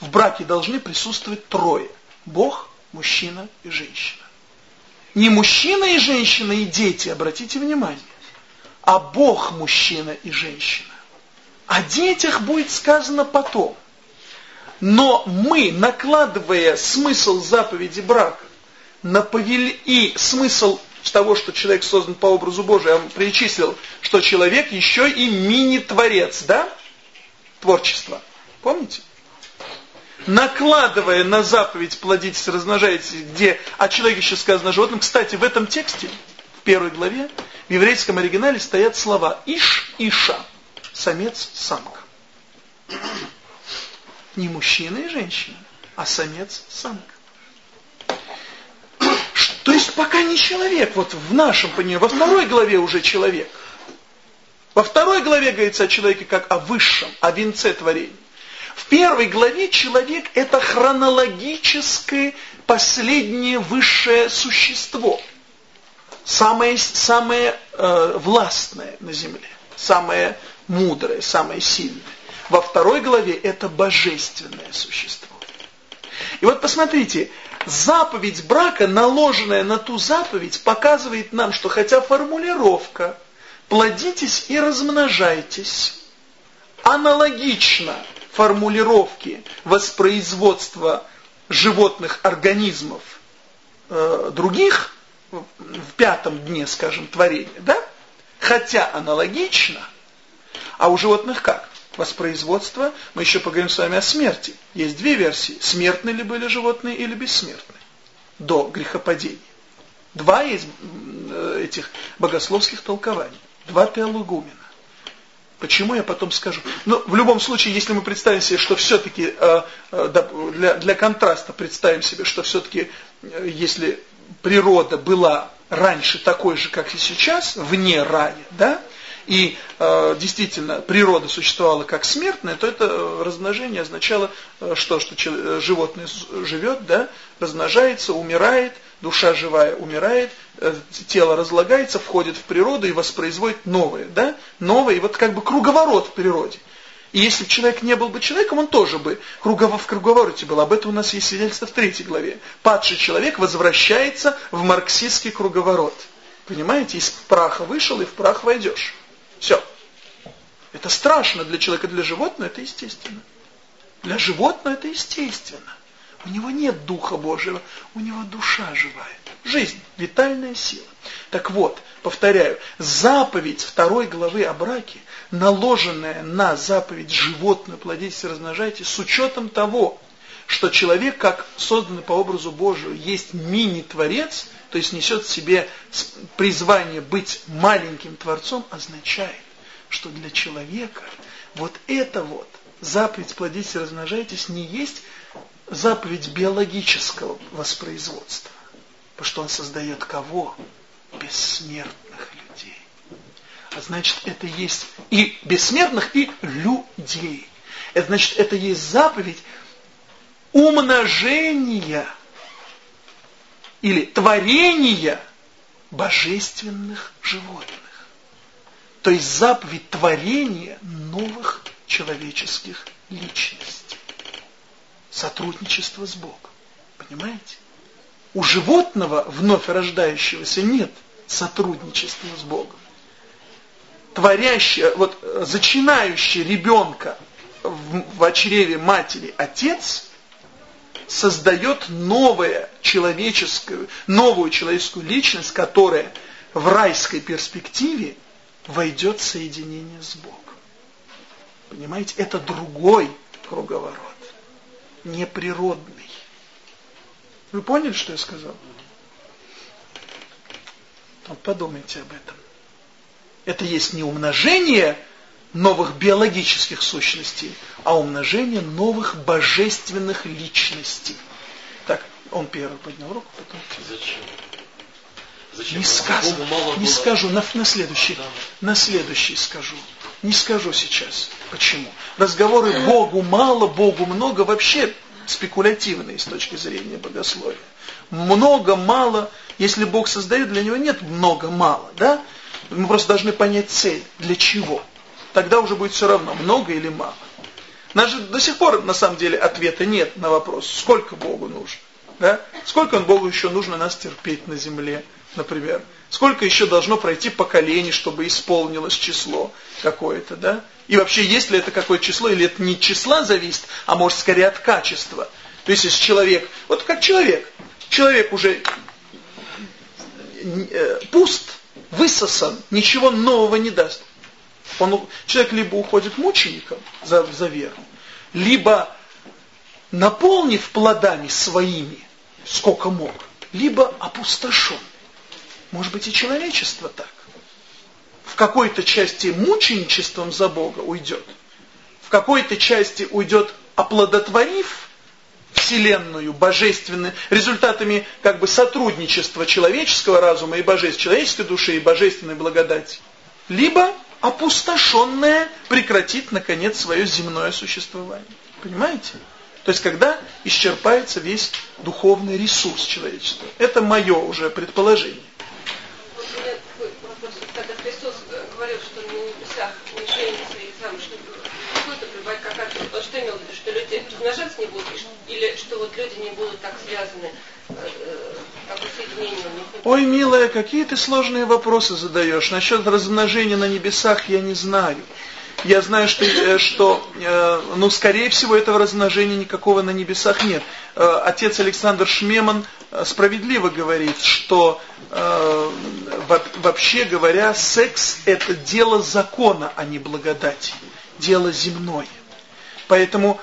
В браке должны присутствовать трое. Бог, мужчина и женщина. Не мужчина и женщина и дети, обратите внимание, а Бог, мужчина и женщина. О детях будет сказано потом. Но мы, накладывая смысл заповеди брака на повель... и смысл того, что человек создан по образу Божию, я вам перечислил, что человек еще и мини-творец, да? Творчество. Помните? Накладывая на заповедь плодитесь, размножайтесь, где о человеке еще сказано животным. Кстати, в этом тексте, в первой главе, в еврейском оригинале стоят слова «иш», «иша», «самец», «самка». Не мужчина и женщина, а самец, самка. То есть пока не человек, вот в нашем понимании, во второй главе уже человек. Во второй главе говорится о человеке как о высшем, о венце творения. В первой главе человек это хронологическое последнее высшее существо. Самое, самое э, властное на земле, самое мудрое, самое сильное. Во второй главе это божественное существо. И вот посмотрите, заповедь брака, наложенная на ту заповедь, показывает нам, что хотя формулировка «плодитесь и размножайтесь» аналогично формулировки воспроизводства животных организмов э, других в пятом дне, скажем, творения, да? Хотя аналогично, а у животных как? Воспроизводство, мы еще поговорим с вами о смерти. Есть две версии. Смертны ли были животные или бессмертны? До грехопадения. Два есть э, этих богословских толкований. Два теологумена. Почему я потом скажу? Но в любом случае, если мы представим себе, что все-таки, э, э, для, для контраста представим себе, что все-таки, э, если природа была раньше такой же, как и сейчас, вне рая, да, и э, действительно природа существовала как смертная, то это размножение означало, что, что животное живет, да, размножается, умирает, душа живая умирает, Э, тело разлагается, входит в природу и воспроизводит новое, да? Новое, и вот как бы круговорот в природе. И если бы человек не был бы человеком, он тоже бы в круговороте был. Об этом у нас есть свидетельство в третьей главе. Падший человек возвращается в марксистский круговорот. Понимаете, из праха вышел и в прах войдешь. Все. Это страшно для человека, для животного это естественно. Для животного это естественно. У него нет Духа Божьего, у него душа живая. Жизнь, витальная сила. Так вот, повторяю, заповедь второй главы о браке, наложенная на заповедь животную, плодитесь и размножайтесь, с учетом того, что человек, как созданный по образу Божию, есть мини-творец, то есть несет в себе призвание быть маленьким творцом, означает, что для человека вот это вот, заповедь плодитесь и размножайтесь, не есть заповедь биологического воспроизводства. Потому что он создает кого? Бессмертных людей. А значит, это есть и бессмертных, и людей. Это значит, это есть заповедь умножения или творения божественных животных. То есть заповедь творения новых человеческих личностей. Сотрудничество с Богом. Понимаете? У животного, вновь рождающегося, нет сотрудничества с Богом. Творящий, вот зачинающий ребенка в, в чреве матери отец создает новое человеческую, новую человеческую личность, которая в райской перспективе войдет в соединение с Богом. Понимаете, это другой круговорот, неприродный. Вы поняли, что я сказал? Вот подумайте об этом. Это есть не умножение новых биологических сущностей, а умножение новых божественных личностей. Так, он первый поднял руку, потом... Зачем? Зачем? Не скажу, не скажу, на, на следующий, на следующий скажу. Не скажу сейчас. Почему? Разговоры Богу мало, Богу много вообще спекулятивные с точки зрения богословия. Много, мало, если Бог создает, для него нет много, мало, да? Мы просто должны понять цель, для чего тогда уже будет все равно, много или мало. Нас же до сих пор, на самом деле, ответа нет на вопрос, сколько Богу нужно. Да? Сколько он Богу еще нужно нас терпеть на земле, например. Сколько еще должно пройти поколений, чтобы исполнилось число какое-то, да? И вообще, есть ли это какое число, или это не числа зависит, а может скорее от качества. То есть, если человек, вот как человек, человек уже э, пуст, высосан, ничего нового не даст. Он, человек либо уходит мучеником за, за веру, либо наполнив плодами своими, сколько мог, либо опустошен. Может быть и человечество так. В какой-то части мученичеством за Бога уйдет, в какой-то части уйдет оплодотворив Вселенную, божественной, результатами как бы сотрудничества человеческого разума и божественной, человеческой души и божественной благодати. Либо опустошенное прекратит, наконец, свое земное существование. Понимаете? То есть, когда исчерпается весь духовный ресурс человечества. Это мое уже предположение. когда Христос говорил, что на небесах не женится и там, что какой-то пребывать как он что имел в виду, что люди размножаться не будут, или что вот люди не будут так связаны Ой, милая, какие ты сложные вопросы задаешь. Насчет размножения на небесах я не знаю. Я знаю, что, э, что э, ну, скорее всего, этого размножения никакого на небесах нет. Э, отец Александр Шмеман справедливо говорит, что вообще говоря, секс это дело закона, а не благодати. Дело земное. Поэтому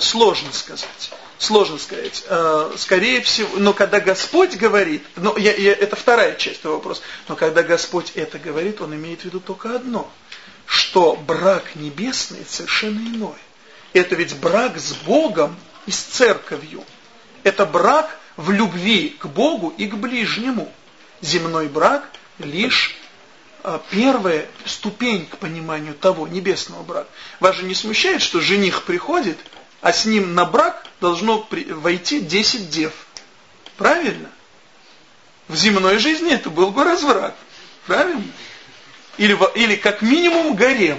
сложно сказать сложно сказать. Э, скорее всего, но когда Господь говорит, но я, я, это вторая часть этого вопроса, но когда Господь это говорит, Он имеет в виду только одно, что брак небесный совершенно иной. Это ведь брак с Богом и с церковью. Это брак в любви к Богу и к ближнему. Земной брак лишь э, первая ступень к пониманию того небесного брака. Вас же не смущает, что жених приходит – а с ним на брак должно войти 10 дев. Правильно? В земной жизни это был бы разврат. Правильно? Или, или как минимум гарем.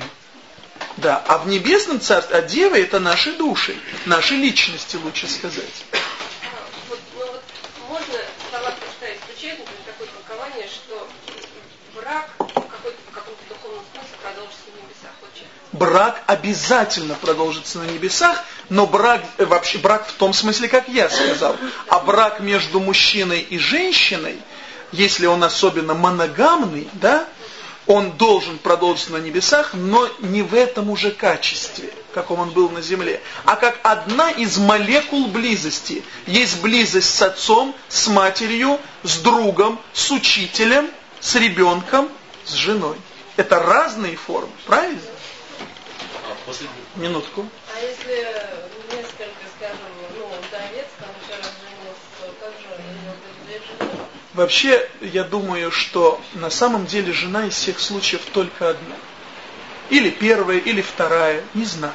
Да, а в небесном царстве, а девы это наши души, наши личности, лучше сказать. Вот, ну вот можно слова представить исключать, например, такое толкование, что брак в, в каком-то духовном смысле продолжится на небесах. Вот брак обязательно продолжится на небесах, но брак, э, вообще брак в том смысле, как я сказал, а брак между мужчиной и женщиной, если он особенно моногамный, да, он должен продолжиться на небесах, но не в этом уже качестве. каком он был на земле, а как одна из молекул близости. Есть близость с отцом, с матерью, с другом, с учителем, с ребенком, с женой. Это разные формы, правильно? А, Минутку. А если несколько, скажем, ну, вдовец, там еще раз женился, как же у него? Вообще, я думаю, что на самом деле жена из всех случаев только одна. Или первая, или вторая, не знаю.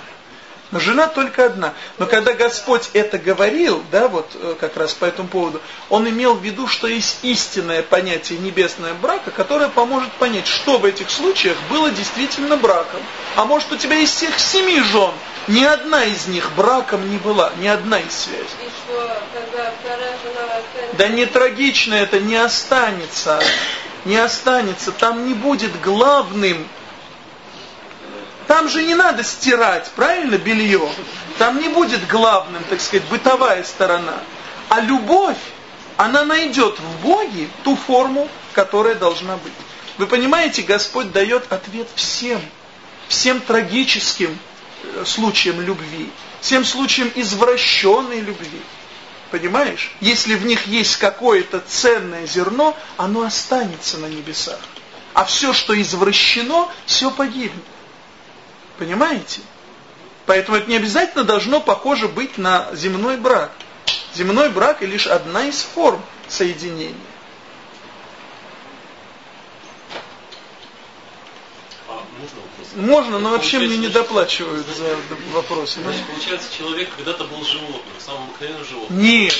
Но жена только одна. Но когда Господь это говорил, да, вот э, как раз по этому поводу, Он имел в виду, что есть истинное понятие небесного брака, которое поможет понять, что в этих случаях было действительно браком. А может у тебя из всех семи жен, ни одна из них браком не была, ни одна из связей. Что? Да не трагично это, не останется. Не останется. Там не будет главным там же не надо стирать, правильно, белье. Там не будет главным, так сказать, бытовая сторона. А любовь, она найдет в Боге ту форму, которая должна быть. Вы понимаете, Господь дает ответ всем, всем трагическим э, случаям любви, всем случаям извращенной любви. Понимаешь? Если в них есть какое-то ценное зерно, оно останется на небесах. А все, что извращено, все погибнет. Понимаете? Поэтому это не обязательно должно похоже быть на земной брак. Земной брак и лишь одна из форм соединения. А, можно, но вообще мне не доплачивают за вопросы. Значит, получается, человек когда-то был животным, самым обыкновенным животным. Нет,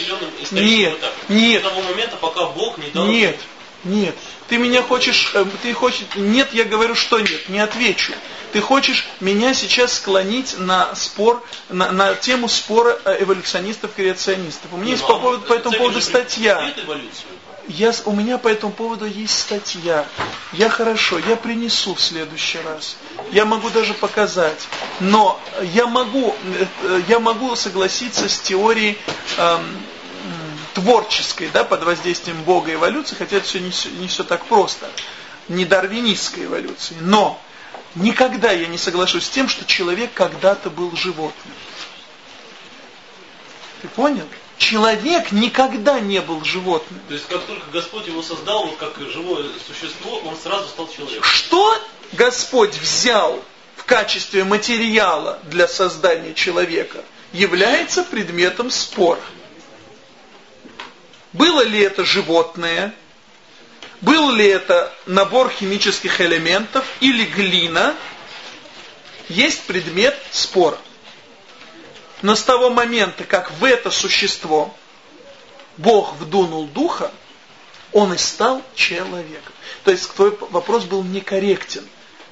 нет, нет. До того момента, пока Бог не дал... Нет, нет. Ты меня хочешь, э, ты хочешь, нет, я говорю, что нет, не отвечу. Ты хочешь меня сейчас склонить на спор, на, на тему спора э, эволюционистов-креационистов. У меня есть по, ну, поводу, по этому поводу статья. Я, у меня по этому поводу есть статья. Я хорошо, я принесу в следующий раз. Я могу даже показать. Но я могу, э, я могу согласиться с теорией эм, творческой, да, под воздействием Бога эволюции, хотя это все не, не все так просто. Не дарвинистской эволюции. Но Никогда я не соглашусь с тем, что человек когда-то был животным. Ты понял? Человек никогда не был животным. То есть, как только Господь его создал, вот как живое существо, он сразу стал человеком. Что Господь взял в качестве материала для создания человека, является предметом спора. Было ли это животное, был ли это набор химических элементов или глина, есть предмет спора. Но с того момента, как в это существо Бог вдунул духа, он и стал человеком. То есть твой вопрос был некорректен.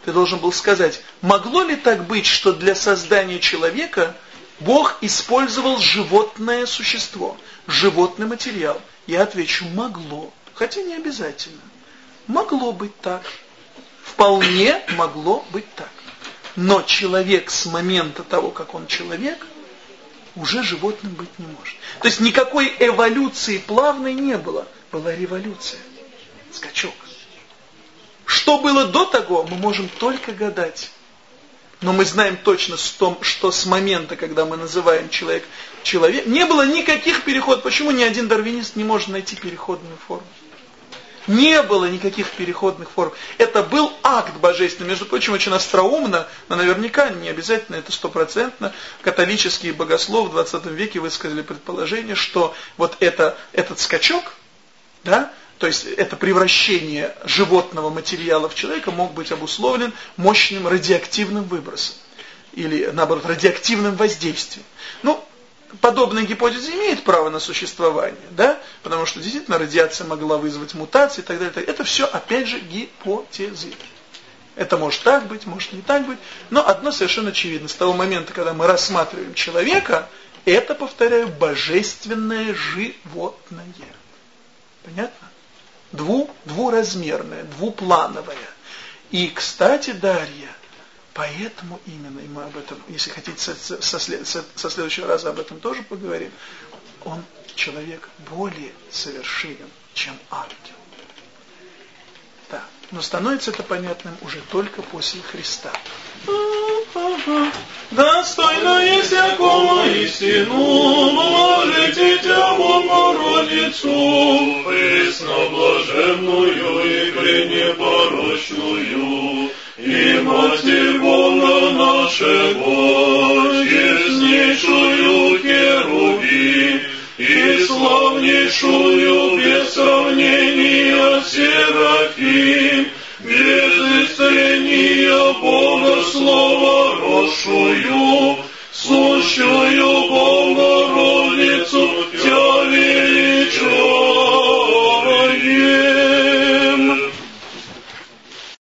Ты должен был сказать, могло ли так быть, что для создания человека Бог использовал животное существо, животный материал? Я отвечу, могло. Хотя не обязательно. Могло быть так. Вполне могло быть так. Но человек с момента того, как он человек, уже животным быть не может. То есть никакой эволюции плавной не было. Была революция. Скачок. Что было до того, мы можем только гадать. Но мы знаем точно, что с момента, когда мы называем человек человек, не было никаких переходов. Почему ни один дарвинист не может найти переходную форму? Не было никаких переходных форм. Это был акт божественный. Между прочим, очень остроумно, но наверняка не обязательно это стопроцентно. Католические богословы в 20 веке высказали предположение, что вот это, этот скачок, да, то есть это превращение животного материала в человека мог быть обусловлен мощным радиоактивным выбросом. Или, наоборот, радиоактивным воздействием. Ну, подобная гипотеза имеет право на существование, да? Потому что действительно радиация могла вызвать мутации и так далее. Это все, опять же, гипотезы. Это может так быть, может не так быть. Но одно совершенно очевидно. С того момента, когда мы рассматриваем человека, это, повторяю, божественное животное. Понятно? Дву, двуразмерное, двуплановое. И, кстати, Дарья, Поэтому именно, и мы об этом, если хотите, со, со, со, следующего раза об этом тоже поговорим, он человек более совершенен, чем ангел. Да. Но становится это понятным уже только после Христа. Достойно есть якому истину, положите тему Богородицу, пресноблаженную и пренепорочную, и Матерь Бога нашего, честнейшую Херуби, и славнейшую без сравнения Серафим, без исцеления Бога Слова росшую,